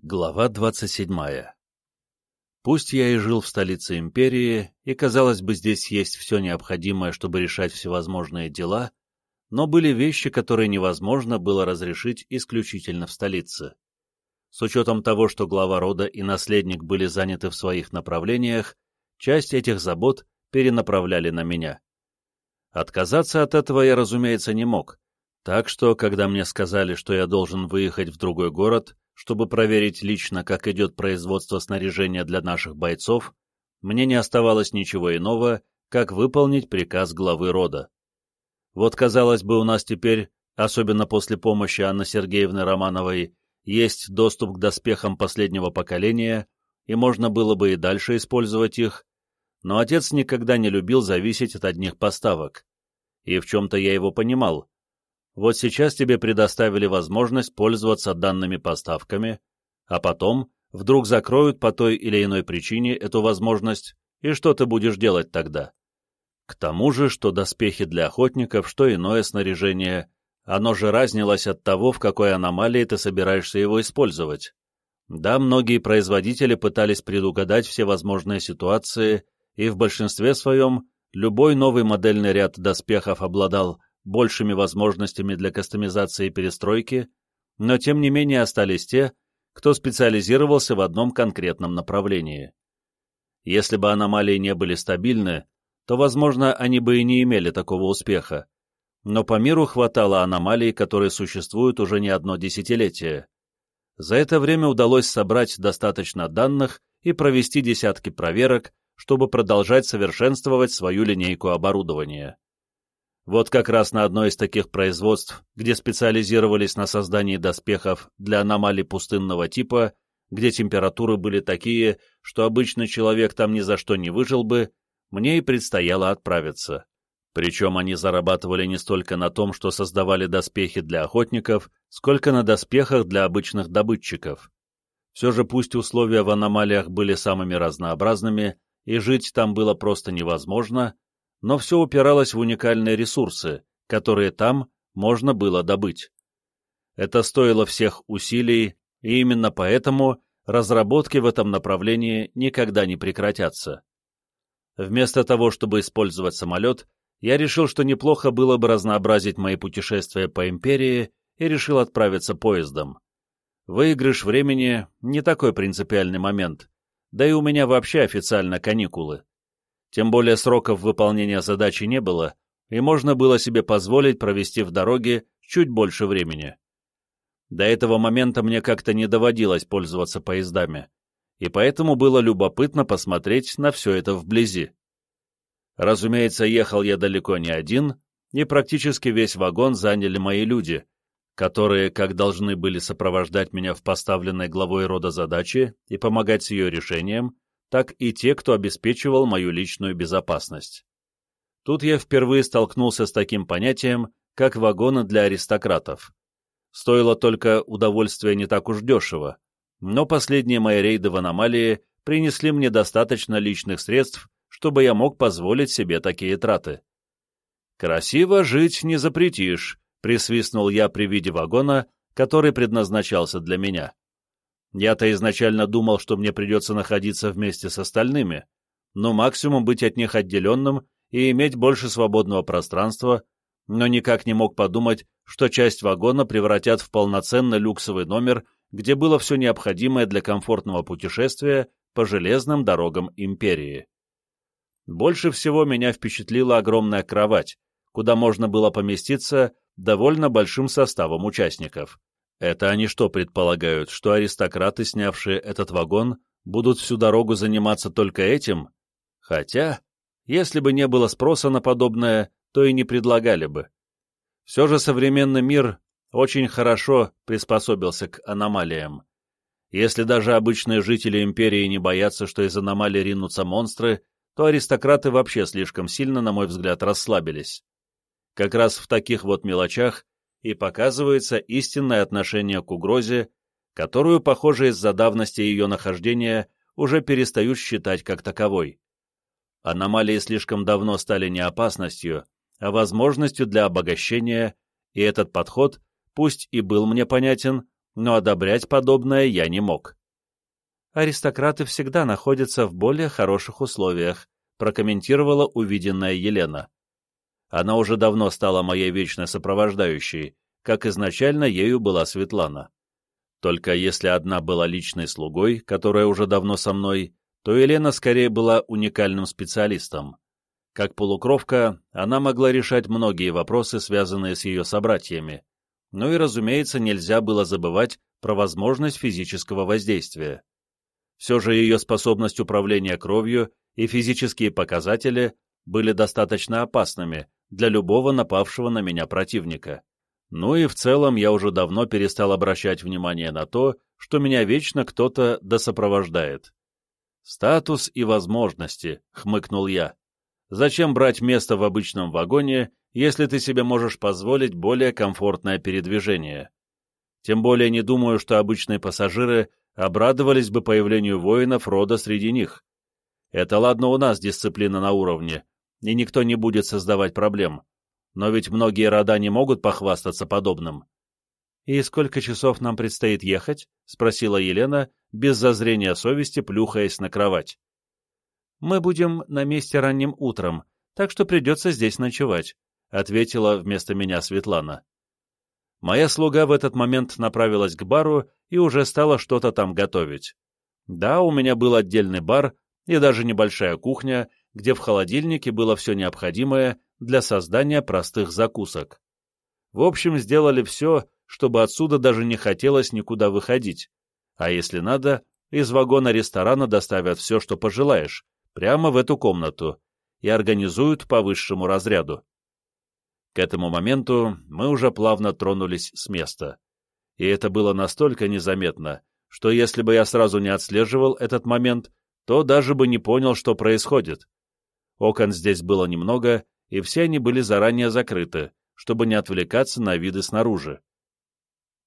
Глава 27. Пусть я и жил в столице империи, и, казалось бы, здесь есть все необходимое, чтобы решать всевозможные дела, но были вещи, которые невозможно было разрешить исключительно в столице. С учетом того, что глава рода и наследник были заняты в своих направлениях, часть этих забот перенаправляли на меня. Отказаться от этого я, разумеется, не мог, так что, когда мне сказали, что я должен выехать в другой город, чтобы проверить лично, как идет производство снаряжения для наших бойцов, мне не оставалось ничего иного, как выполнить приказ главы рода. Вот, казалось бы, у нас теперь, особенно после помощи Анны Сергеевны Романовой, есть доступ к доспехам последнего поколения, и можно было бы и дальше использовать их, но отец никогда не любил зависеть от одних поставок. И в чем-то я его понимал, вот сейчас тебе предоставили возможность пользоваться данными поставками, а потом вдруг закроют по той или иной причине эту возможность, и что ты будешь делать тогда? К тому же, что доспехи для охотников, что иное снаряжение, оно же разнилось от того, в какой аномалии ты собираешься его использовать. Да, многие производители пытались предугадать все возможные ситуации, и в большинстве своем любой новый модельный ряд доспехов обладал большими возможностями для кастомизации и перестройки, но тем не менее остались те, кто специализировался в одном конкретном направлении. Если бы аномалии не были стабильны, то, возможно, они бы и не имели такого успеха. Но по миру хватало аномалий, которые существуют уже не одно десятилетие. За это время удалось собрать достаточно данных и провести десятки проверок, чтобы продолжать совершенствовать свою линейку оборудования. Вот как раз на одной из таких производств, где специализировались на создании доспехов для аномалий пустынного типа, где температуры были такие, что обычный человек там ни за что не выжил бы, мне и предстояло отправиться. Причем они зарабатывали не столько на том, что создавали доспехи для охотников, сколько на доспехах для обычных добытчиков. Все же пусть условия в аномалиях были самыми разнообразными, и жить там было просто невозможно, но все упиралось в уникальные ресурсы, которые там можно было добыть. Это стоило всех усилий, и именно поэтому разработки в этом направлении никогда не прекратятся. Вместо того, чтобы использовать самолет, я решил, что неплохо было бы разнообразить мои путешествия по империи и решил отправиться поездом. Выигрыш времени — не такой принципиальный момент, да и у меня вообще официально каникулы. Тем более сроков выполнения задачи не было, и можно было себе позволить провести в дороге чуть больше времени. До этого момента мне как-то не доводилось пользоваться поездами, и поэтому было любопытно посмотреть на все это вблизи. Разумеется, ехал я далеко не один, и практически весь вагон заняли мои люди, которые как должны были сопровождать меня в поставленной главой рода задачи и помогать с ее решением, так и те, кто обеспечивал мою личную безопасность. Тут я впервые столкнулся с таким понятием, как вагоны для аристократов. Стоило только удовольствие не так уж дешево, но последние мои рейды в аномалии принесли мне достаточно личных средств, чтобы я мог позволить себе такие траты. «Красиво жить не запретишь», — присвистнул я при виде вагона, который предназначался для меня. Я-то изначально думал, что мне придется находиться вместе с остальными, но максимум быть от них отделенным и иметь больше свободного пространства, но никак не мог подумать, что часть вагона превратят в полноценный люксовый номер, где было все необходимое для комфортного путешествия по железным дорогам империи. Больше всего меня впечатлила огромная кровать, куда можно было поместиться довольно большим составом участников. Это они что предполагают, что аристократы, снявшие этот вагон, будут всю дорогу заниматься только этим? Хотя, если бы не было спроса на подобное, то и не предлагали бы. Все же современный мир очень хорошо приспособился к аномалиям. Если даже обычные жители империи не боятся, что из аномалий ринутся монстры, то аристократы вообще слишком сильно, на мой взгляд, расслабились. Как раз в таких вот мелочах и показывается истинное отношение к угрозе, которую, похоже, из-за давности ее нахождения уже перестают считать как таковой. Аномалии слишком давно стали не опасностью, а возможностью для обогащения, и этот подход, пусть и был мне понятен, но одобрять подобное я не мог. «Аристократы всегда находятся в более хороших условиях», прокомментировала увиденная Елена. Она уже давно стала моей вечной сопровождающей, как изначально ею была Светлана. Только если одна была личной слугой, которая уже давно со мной, то Елена скорее была уникальным специалистом. Как полукровка, она могла решать многие вопросы, связанные с ее собратьями. Ну и, разумеется, нельзя было забывать про возможность физического воздействия. Все же ее способность управления кровью и физические показатели были достаточно опасными для любого напавшего на меня противника. Ну и в целом я уже давно перестал обращать внимание на то, что меня вечно кто-то досопровождает. «Статус и возможности», — хмыкнул я. «Зачем брать место в обычном вагоне, если ты себе можешь позволить более комфортное передвижение?» Тем более не думаю, что обычные пассажиры обрадовались бы появлению воинов рода среди них. Это ладно у нас дисциплина на уровне, и никто не будет создавать проблем. Но ведь многие рода не могут похвастаться подобным. «И сколько часов нам предстоит ехать?» — спросила Елена, без зазрения совести, плюхаясь на кровать. «Мы будем на месте ранним утром, так что придется здесь ночевать», — ответила вместо меня Светлана. Моя слуга в этот момент направилась к бару и уже стала что-то там готовить. Да, у меня был отдельный бар и даже небольшая кухня, где в холодильнике было все необходимое для создания простых закусок. В общем, сделали все, чтобы отсюда даже не хотелось никуда выходить, а если надо, из вагона ресторана доставят все, что пожелаешь, прямо в эту комнату, и организуют по высшему разряду. К этому моменту мы уже плавно тронулись с места. И это было настолько незаметно, что если бы я сразу не отслеживал этот момент, то даже бы не понял, что происходит. Окон здесь было немного, и все они были заранее закрыты, чтобы не отвлекаться на виды снаружи.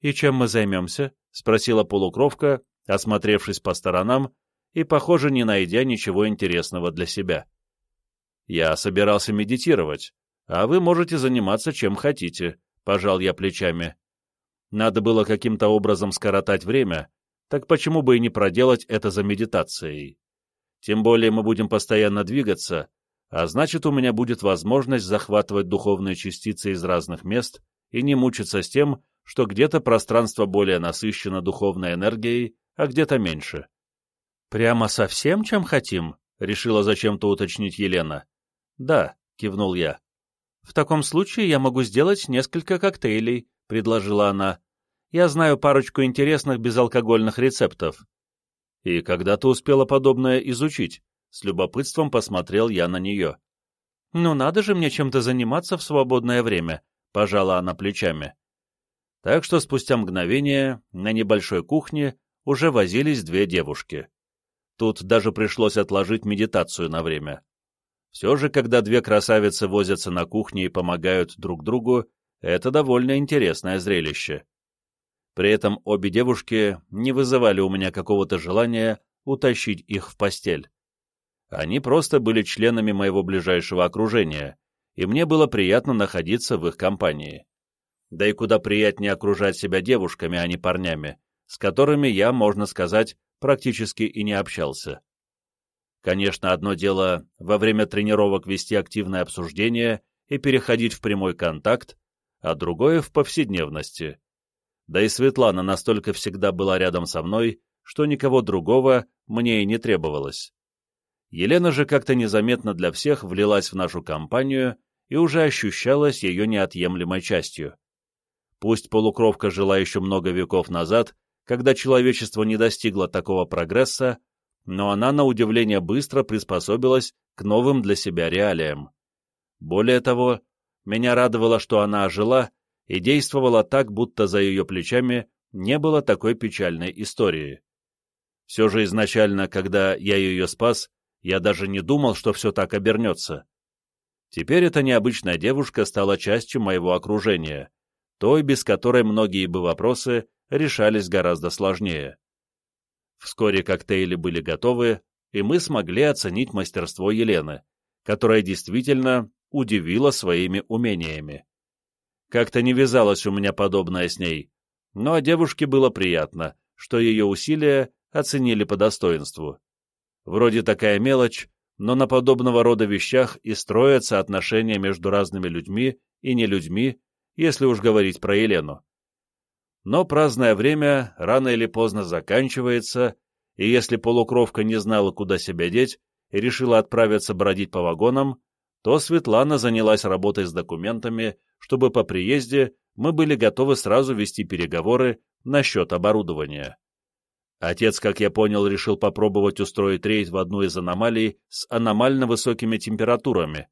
«И чем мы займемся?» — спросила полукровка, осмотревшись по сторонам и, похоже, не найдя ничего интересного для себя. «Я собирался медитировать, а вы можете заниматься чем хотите», — пожал я плечами. Надо было каким-то образом скоротать время, так почему бы и не проделать это за медитацией? Тем более мы будем постоянно двигаться, а значит, у меня будет возможность захватывать духовные частицы из разных мест и не мучиться с тем, что где-то пространство более насыщено духовной энергией, а где-то меньше. «Прямо совсем чем хотим?» — решила зачем-то уточнить Елена. «Да», — кивнул я. «В таком случае я могу сделать несколько коктейлей», — предложила она. «Я знаю парочку интересных безалкогольных рецептов. «И когда ты успела подобное изучить?» С любопытством посмотрел я на нее. «Ну надо же мне чем-то заниматься в свободное время», — пожала она плечами. Так что спустя мгновение на небольшой кухне уже возились две девушки. Тут даже пришлось отложить медитацию на время. Все же, когда две красавицы возятся на кухне и помогают друг другу, это довольно интересное зрелище. При этом обе девушки не вызывали у меня какого-то желания утащить их в постель. Они просто были членами моего ближайшего окружения, и мне было приятно находиться в их компании. Да и куда приятнее окружать себя девушками, а не парнями, с которыми я, можно сказать, практически и не общался. Конечно, одно дело во время тренировок вести активное обсуждение и переходить в прямой контакт, а другое в повседневности да и Светлана настолько всегда была рядом со мной, что никого другого мне и не требовалось. Елена же как-то незаметно для всех влилась в нашу компанию и уже ощущалась ее неотъемлемой частью. Пусть полукровка жила еще много веков назад, когда человечество не достигло такого прогресса, но она, на удивление, быстро приспособилась к новым для себя реалиям. Более того, меня радовало, что она ожила и действовала так, будто за ее плечами не было такой печальной истории. Все же изначально, когда я ее спас, я даже не думал, что все так обернется. Теперь эта необычная девушка стала частью моего окружения, той, без которой многие бы вопросы решались гораздо сложнее. Вскоре коктейли были готовы, и мы смогли оценить мастерство Елены, которая действительно удивила своими умениями. Как-то не вязалось у меня подобное с ней, но девушке было приятно, что ее усилия оценили по достоинству. Вроде такая мелочь, но на подобного рода вещах и строятся отношения между разными людьми и не людьми, если уж говорить про Елену. Но праздное время рано или поздно заканчивается, и если полукровка не знала, куда себя деть, и решила отправиться бродить по вагонам, то Светлана занялась работой с документами, чтобы по приезде мы были готовы сразу вести переговоры насчет оборудования. Отец, как я понял, решил попробовать устроить рейд в одну из аномалий с аномально высокими температурами,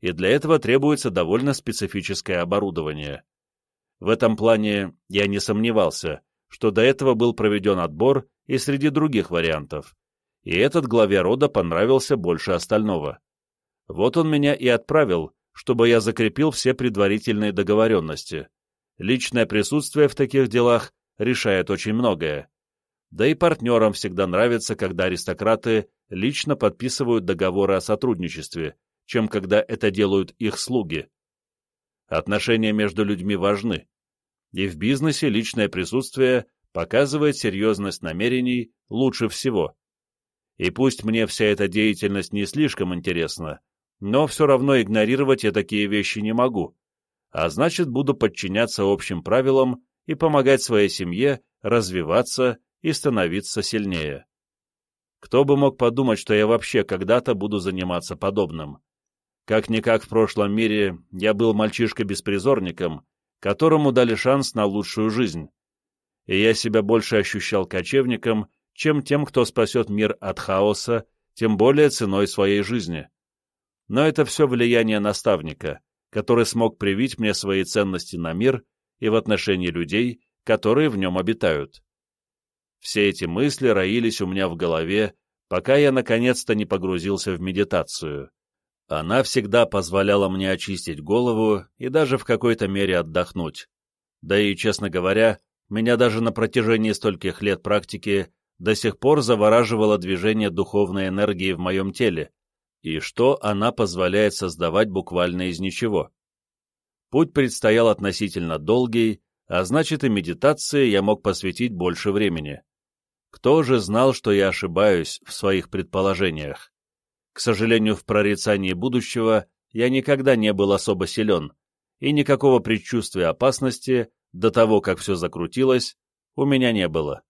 и для этого требуется довольно специфическое оборудование. В этом плане я не сомневался, что до этого был проведен отбор и среди других вариантов, и этот главе рода понравился больше остального. Вот он меня и отправил, чтобы я закрепил все предварительные договоренности. Личное присутствие в таких делах решает очень многое. Да и партнерам всегда нравится, когда аристократы лично подписывают договоры о сотрудничестве, чем когда это делают их слуги. Отношения между людьми важны. И в бизнесе личное присутствие показывает серьезность намерений лучше всего. И пусть мне вся эта деятельность не слишком интересна, но все равно игнорировать я такие вещи не могу, а значит буду подчиняться общим правилам и помогать своей семье развиваться и становиться сильнее. Кто бы мог подумать, что я вообще когда-то буду заниматься подобным? Как-никак в прошлом мире я был мальчишкой-беспризорником, которому дали шанс на лучшую жизнь. И я себя больше ощущал кочевником, чем тем, кто спасет мир от хаоса, тем более ценой своей жизни. Но это все влияние наставника, который смог привить мне свои ценности на мир и в отношении людей, которые в нем обитают. Все эти мысли роились у меня в голове, пока я наконец-то не погрузился в медитацию. Она всегда позволяла мне очистить голову и даже в какой-то мере отдохнуть. Да и, честно говоря, меня даже на протяжении стольких лет практики до сих пор завораживало движение духовной энергии в моем теле, и что она позволяет создавать буквально из ничего. Путь предстоял относительно долгий, а значит и медитации я мог посвятить больше времени. Кто же знал, что я ошибаюсь в своих предположениях? К сожалению, в прорицании будущего я никогда не был особо силен, и никакого предчувствия опасности до того, как все закрутилось, у меня не было.